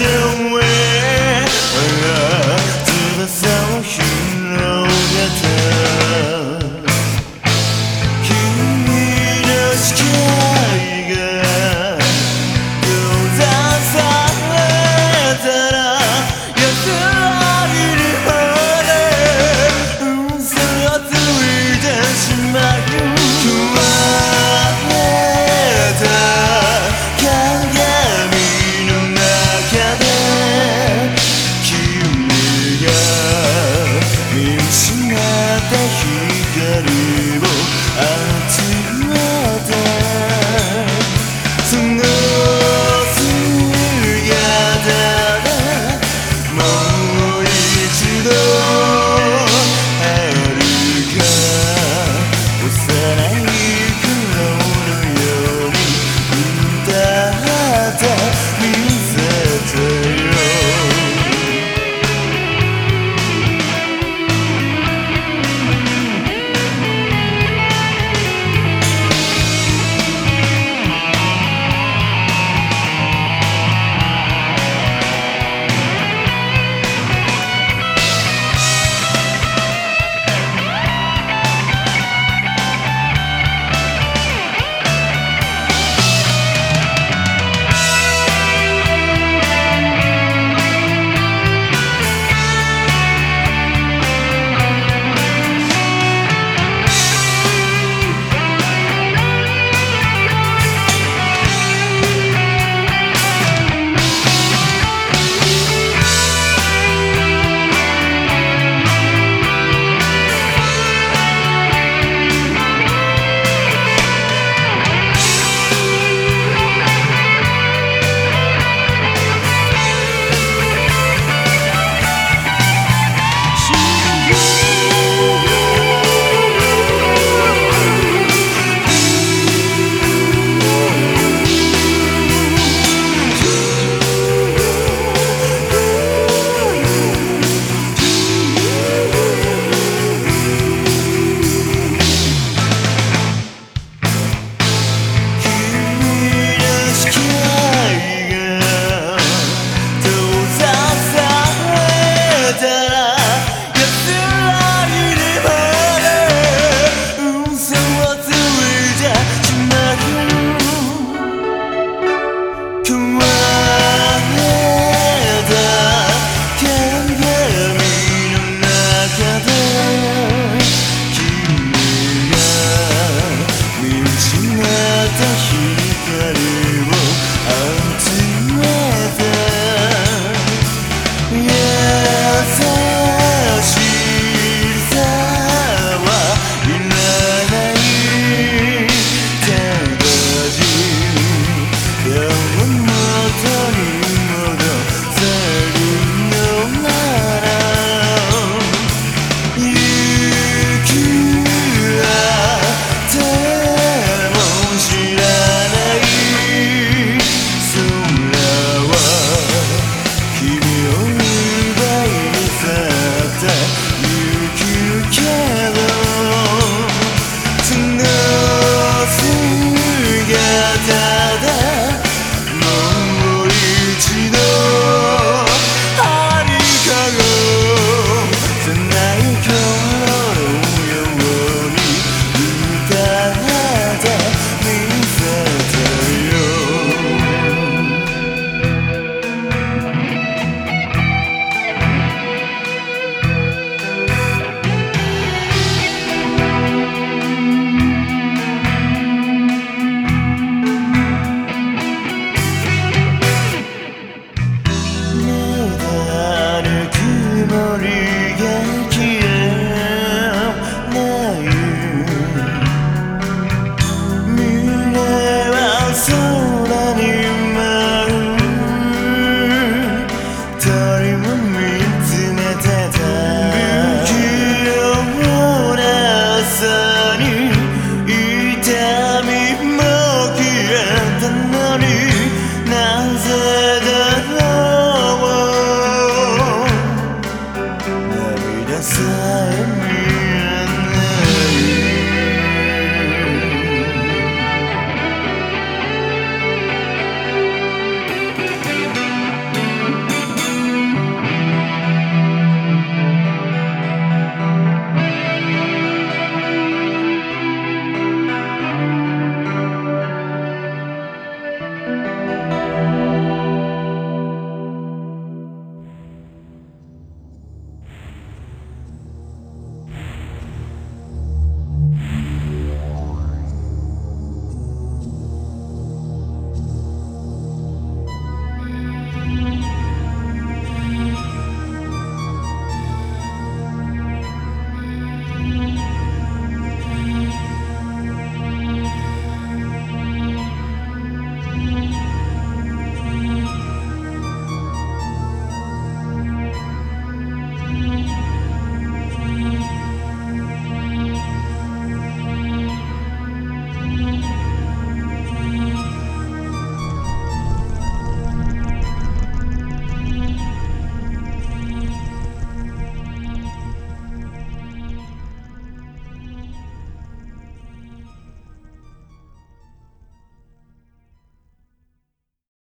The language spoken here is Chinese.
you. 这里。